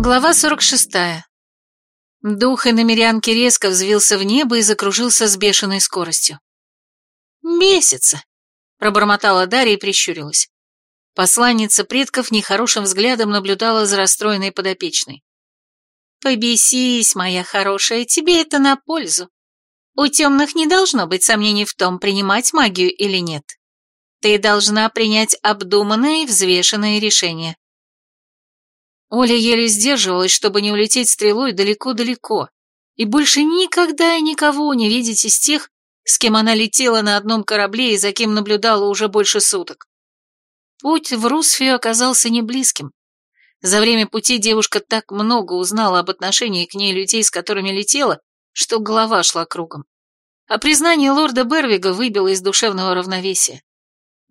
Глава 46. Дух иномерянки резко взвился в небо и закружился с бешеной скоростью. «Бесится!» — пробормотала Дарья и прищурилась. Посланница предков нехорошим взглядом наблюдала за расстроенной подопечной. «Побесись, моя хорошая, тебе это на пользу. У темных не должно быть сомнений в том, принимать магию или нет. Ты должна принять обдуманное и взвешенное решение. Оля еле сдерживалась, чтобы не улететь стрелой далеко-далеко, и больше никогда и никого не видеть из тех, с кем она летела на одном корабле и за кем наблюдала уже больше суток. Путь в Русфию оказался неблизким. За время пути девушка так много узнала об отношении к ней людей, с которыми летела, что голова шла кругом. А признание лорда Бервига выбило из душевного равновесия.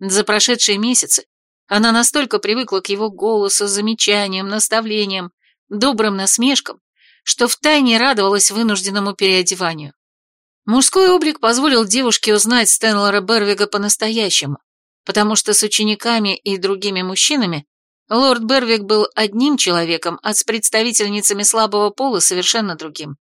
За прошедшие месяцы она настолько привыкла к его голосу, замечаниям, наставлениям, добрым насмешкам, что втайне радовалась вынужденному переодеванию. Мужской облик позволил девушке узнать Стэнлора Бервига по-настоящему, потому что с учениками и другими мужчинами лорд Бервик был одним человеком, а с представительницами слабого пола совершенно другим.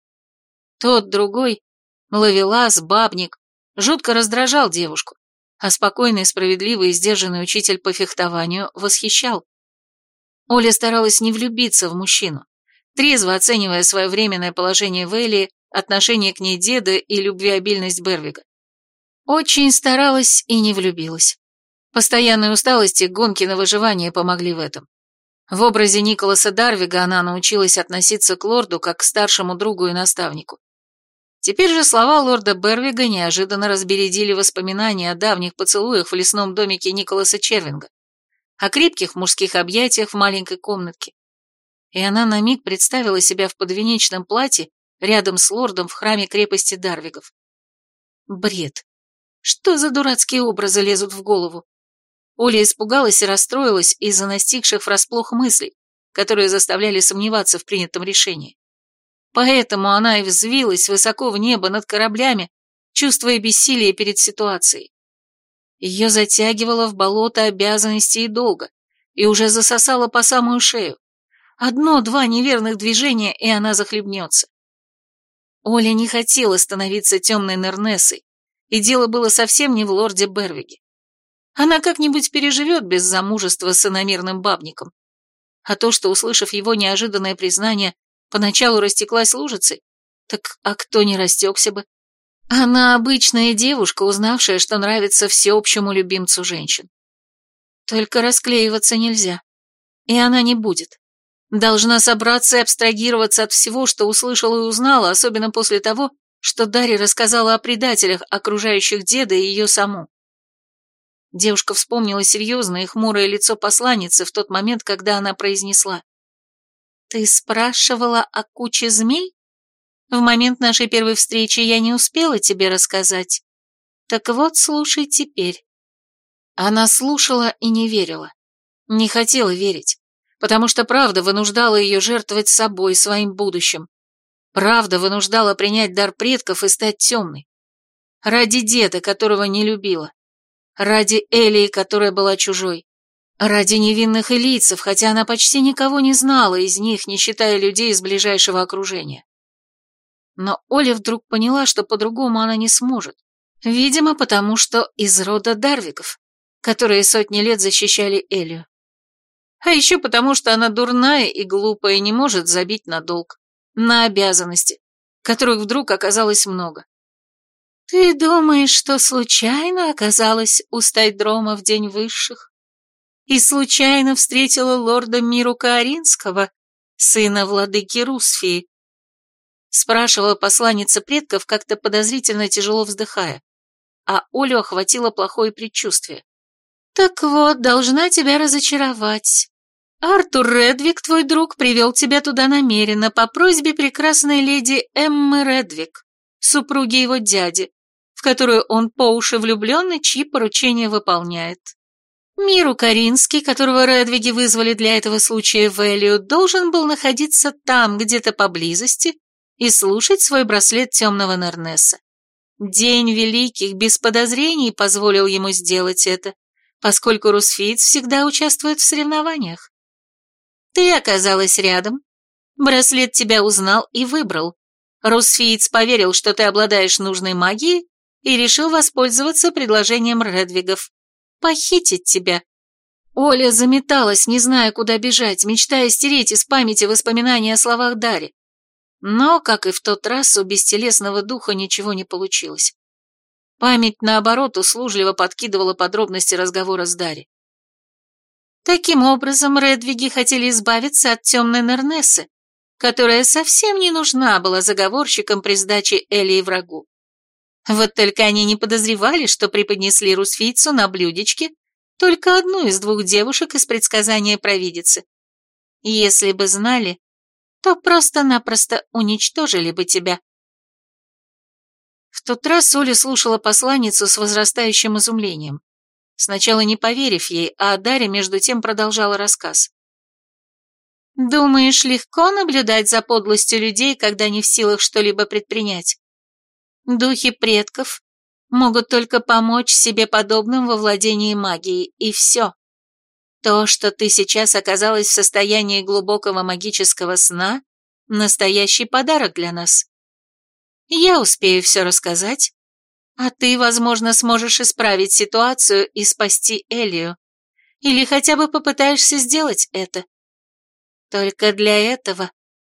Тот другой, ловелас, бабник, жутко раздражал девушку, а спокойный, справедливый и сдержанный учитель по фехтованию восхищал. Оля старалась не влюбиться в мужчину, трезво оценивая свое временное положение в Элии, отношение к ней деда и любвеобильность Бервига. Очень старалась и не влюбилась. Постоянная усталость и гонки на выживание помогли в этом. В образе Николаса Дарвига она научилась относиться к лорду как к старшему другу и наставнику. Теперь же слова лорда Бервига неожиданно разбередили воспоминания о давних поцелуях в лесном домике Николаса Червинга, о крепких мужских объятиях в маленькой комнатке. И она на миг представила себя в подвенечном платье рядом с лордом в храме крепости Дарвигов. Бред. Что за дурацкие образы лезут в голову? Оля испугалась и расстроилась из-за настигших врасплох мыслей, которые заставляли сомневаться в принятом решении. Поэтому она и взвилась высоко в небо над кораблями, чувствуя бессилие перед ситуацией. Ее затягивало в болото обязанностей и долга, и уже засосало по самую шею. Одно-два неверных движения, и она захлебнется. Оля не хотела становиться темной Нернессой, и дело было совсем не в лорде Бервиге. Она как-нибудь переживет без замужества с иномирным бабником. А то, что, услышав его неожиданное признание, Поначалу растеклась лужицей. Так а кто не растекся бы? Она обычная девушка, узнавшая, что нравится всеобщему любимцу женщин. Только расклеиваться нельзя. И она не будет. Должна собраться и абстрагироваться от всего, что услышала и узнала, особенно после того, что Дарья рассказала о предателях, окружающих деда и ее саму. Девушка вспомнила серьезное и хмурое лицо посланницы в тот момент, когда она произнесла. «Ты спрашивала о куче змей? В момент нашей первой встречи я не успела тебе рассказать. Так вот, слушай теперь». Она слушала и не верила. Не хотела верить, потому что правда вынуждала ее жертвовать собой, своим будущим. Правда вынуждала принять дар предков и стать темной. Ради деда, которого не любила. Ради Элии, которая была чужой. Ради невинных элийцев, хотя она почти никого не знала из них, не считая людей из ближайшего окружения. Но Оля вдруг поняла, что по-другому она не сможет. Видимо, потому что из рода Дарвиков, которые сотни лет защищали Элию. А еще потому, что она дурная и глупая и не может забить на долг, на обязанности, которых вдруг оказалось много. «Ты думаешь, что случайно оказалась у Стайдрома в день высших?» И случайно встретила лорда Миру Кааринского, сына владыки Русфии. Спрашивала посланница предков, как-то подозрительно тяжело вздыхая, а Олю охватило плохое предчувствие. «Так вот, должна тебя разочаровать. Артур Редвик, твой друг, привел тебя туда намеренно по просьбе прекрасной леди Эммы Редвик, супруги его дяди, в которую он по уши влюблен и чьи поручения выполняет. Миру Каринский, которого Редвиги вызвали для этого случая в Элию, должен был находиться там, где-то поблизости, и слушать свой браслет темного Нернеса. День Великих без подозрений позволил ему сделать это, поскольку Русфиц всегда участвует в соревнованиях. Ты оказалась рядом, Браслет тебя узнал и выбрал. Русфиец поверил, что ты обладаешь нужной магией, и решил воспользоваться предложением Редвигов. Похитить тебя. Оля заметалась, не зная, куда бежать, мечтая стереть из памяти воспоминания о словах Дари. Но, как и в тот раз, у бестелесного духа ничего не получилось. Память, наоборот, услужливо подкидывала подробности разговора с Дари. Таким образом, Редвиги хотели избавиться от темной Нернессы, которая совсем не нужна была заговорщикам при сдаче Элии врагу. Вот только они не подозревали, что преподнесли Русфийцу на блюдечке только одну из двух девушек из предсказания провидицы. Если бы знали, то просто-напросто уничтожили бы тебя. В тот раз Оля слушала посланницу с возрастающим изумлением. Сначала не поверив ей, а Дарья между тем продолжала рассказ. «Думаешь, легко наблюдать за подлостью людей, когда не в силах что-либо предпринять? Духи предков могут только помочь себе подобным во владении магией, и все. То, что ты сейчас оказалась в состоянии глубокого магического сна, настоящий подарок для нас. Я успею все рассказать, а ты, возможно, сможешь исправить ситуацию и спасти Элию. Или хотя бы попытаешься сделать это. Только для этого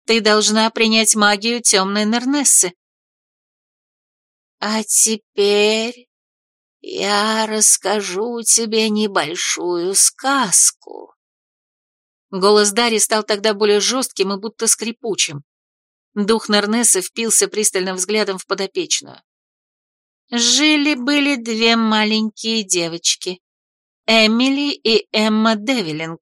ты должна принять магию темной Нернессы. А теперь я расскажу тебе небольшую сказку. Голос Дари стал тогда более жестким и будто скрипучим. Дух Нернессы впился пристальным взглядом в подопечную. Жили-были две маленькие девочки, Эмили и Эмма Девилинг.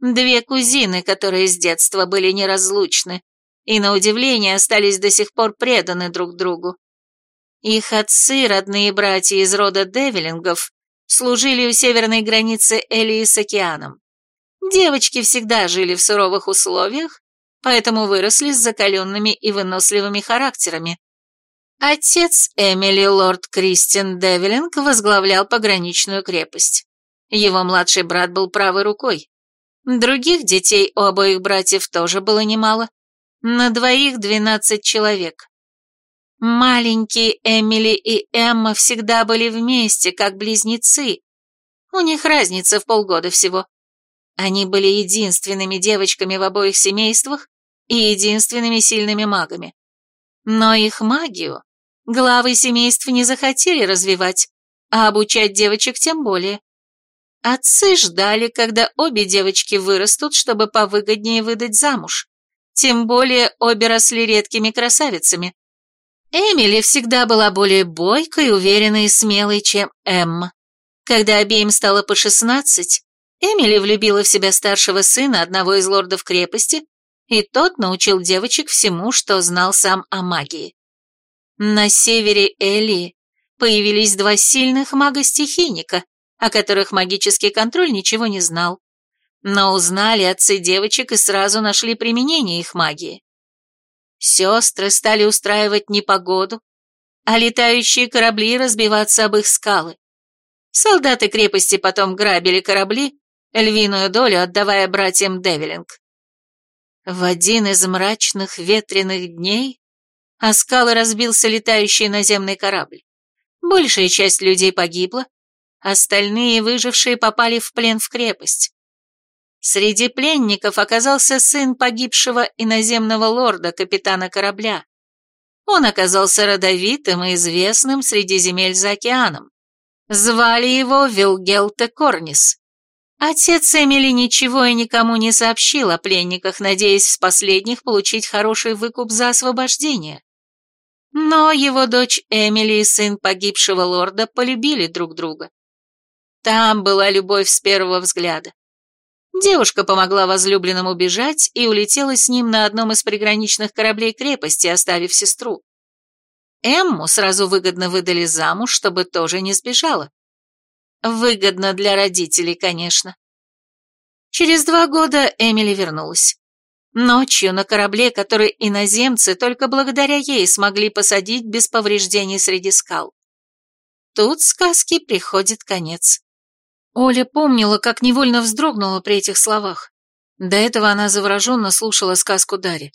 Две кузины, которые с детства были неразлучны, и, на удивление, остались до сих пор преданы друг другу. Их отцы, родные братья из рода Девилингов, служили у северной границы Элии с океаном. Девочки всегда жили в суровых условиях, поэтому выросли с закаленными и выносливыми характерами. Отец Эмили, лорд Кристин Девилинг, возглавлял пограничную крепость. Его младший брат был правой рукой. Других детей у обоих братьев тоже было немало. На двоих двенадцать человек. Маленькие Эмили и Эмма всегда были вместе, как близнецы. У них разница в полгода всего. Они были единственными девочками в обоих семействах и единственными сильными магами. Но их магию главы семейств не захотели развивать, а обучать девочек тем более. Отцы ждали, когда обе девочки вырастут, чтобы повыгоднее выдать замуж. Тем более обе росли редкими красавицами. Эмили всегда была более бойкой, уверенной и смелой, чем Эмма. Когда обеим стало по шестнадцать, Эмили влюбила в себя старшего сына одного из лордов крепости, и тот научил девочек всему, что знал сам о магии. На севере Элии появились два сильных мага-стихийника, о которых магический контроль ничего не знал. Но узнали отцы девочек и сразу нашли применение их магии. Сестры стали устраивать непогоду, а летающие корабли разбиваться об их скалы. Солдаты крепости потом грабили корабли, львиную долю отдавая братьям Девилинг. В один из мрачных ветреных дней о скалы разбился летающий наземный корабль. Большая часть людей погибла, остальные выжившие попали в плен в крепость. Среди пленников оказался сын погибшего иноземного лорда, капитана корабля. Он оказался родовитым и известным среди земель за океаном. Звали его Вилгелте Корнис. Отец Эмили ничего и никому не сообщил о пленниках, надеясь с последних получить хороший выкуп за освобождение. Но его дочь Эмили и сын погибшего лорда полюбили друг друга. Там была любовь с первого взгляда. Девушка помогла возлюбленному бежать и улетела с ним на одном из приграничных кораблей крепости, оставив сестру. Эмму сразу выгодно выдали замуж, чтобы тоже не сбежала. Выгодно для родителей, конечно. Через два года Эмили вернулась. Ночью на корабле, который иноземцы только благодаря ей смогли посадить без повреждений среди скал. Тут сказки приходит конец. Оля помнила, как невольно вздрогнула при этих словах. До этого она завороженно слушала сказку Дари.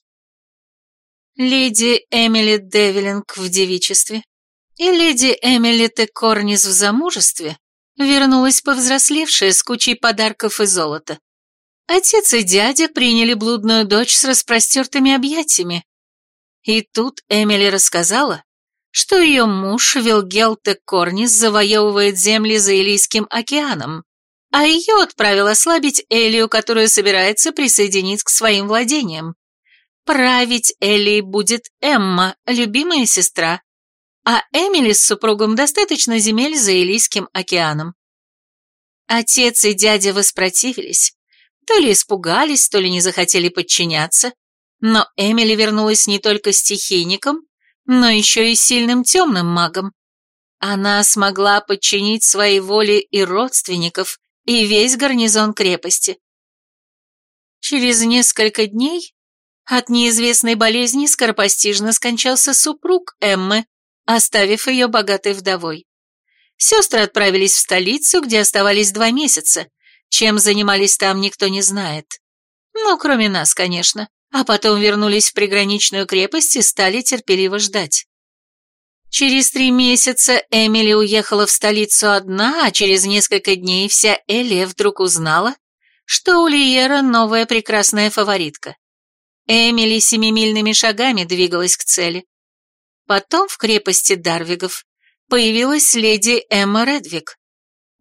Леди Эмили Девилинг в девичестве и леди Эмили Текорнис в замужестве вернулась повзрослевшая с кучей подарков и золота. Отец и дядя приняли блудную дочь с распростертыми объятиями. И тут Эмили рассказала, что ее муж Вилгел Текорнис завоевывает земли за Илийским океаном, а ее отправил ослабить Элию, которая собирается присоединить к своим владениям. Править Элли будет Эмма, любимая сестра, а Эмили с супругом достаточно земель за Элийским океаном. Отец и дядя воспротивились, то ли испугались, то ли не захотели подчиняться, но Эмили вернулась не только стихийником, но еще и сильным темным магом. Она смогла подчинить своей воле и родственников, и весь гарнизон крепости. Через несколько дней от неизвестной болезни скоропостижно скончался супруг Эммы, оставив ее богатой вдовой. Сестры отправились в столицу, где оставались два месяца. Чем занимались там, никто не знает. Ну, кроме нас, конечно. А потом вернулись в приграничную крепость и стали терпеливо ждать. Через три месяца Эмили уехала в столицу одна, а через несколько дней вся Элия вдруг узнала, что у Лиера новая прекрасная фаворитка. Эмили семимильными шагами двигалась к цели. Потом в крепости Дарвигов появилась леди Эмма Редвик.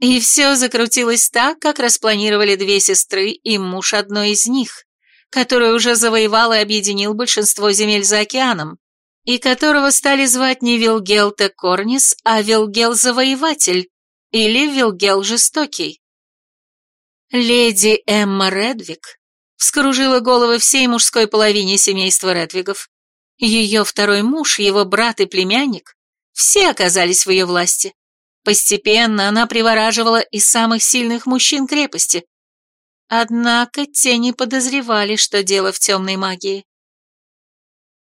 И все закрутилось так, как распланировали две сестры и муж одной из них, который уже завоевал и объединил большинство земель за океаном, и которого стали звать не Вилгел Корнис, а Вилгел Завоеватель или Вилгел Жестокий. Леди Эмма Редвик вскружила головы всей мужской половине семейства Редвигов. Ее второй муж, его брат и племянник, все оказались в ее власти. Постепенно она привораживала и самых сильных мужчин крепости. Однако те не подозревали, что дело в темной магии.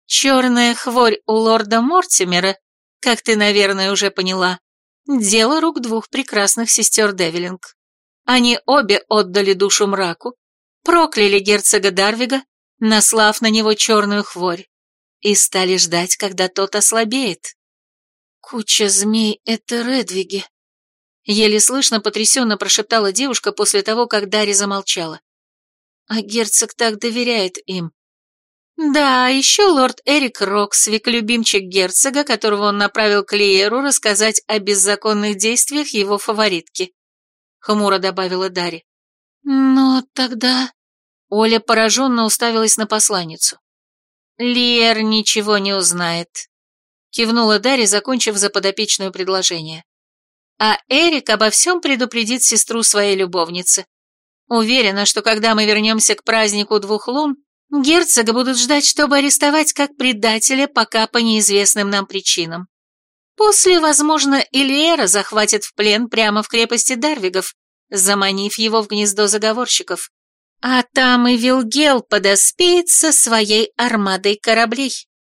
Черная хворь у лорда Мортимера, как ты, наверное, уже поняла, дело рук двух прекрасных сестер Девилинг. Они обе отдали душу мраку, прокляли герцога Дарвига, наслав на него черную хворь, и стали ждать, когда тот ослабеет. «Куча змей — это Редвиги», — еле слышно потрясенно прошептала девушка после того, как Дарья замолчала. «А герцог так доверяет им. Да, еще лорд Эрик Роксвик, любимчик герцога, которого он направил к Лиеру рассказать о беззаконных действиях его фаворитки. Хмуро добавила Дарья. Но тогда... Оля пораженно уставилась на посланницу. Лиер ничего не узнает. Кивнула Дарья, закончив за подопечную предложение. А Эрик обо всем предупредит сестру своей любовницы. Уверена, что когда мы вернемся к празднику двух лун, Герцога будут ждать, чтобы арестовать как предателя, пока по неизвестным нам причинам. После, возможно, Ильера захватит в плен прямо в крепости Дарвигов, заманив его в гнездо заговорщиков. А там и Вилгел подоспеет со своей армадой кораблей.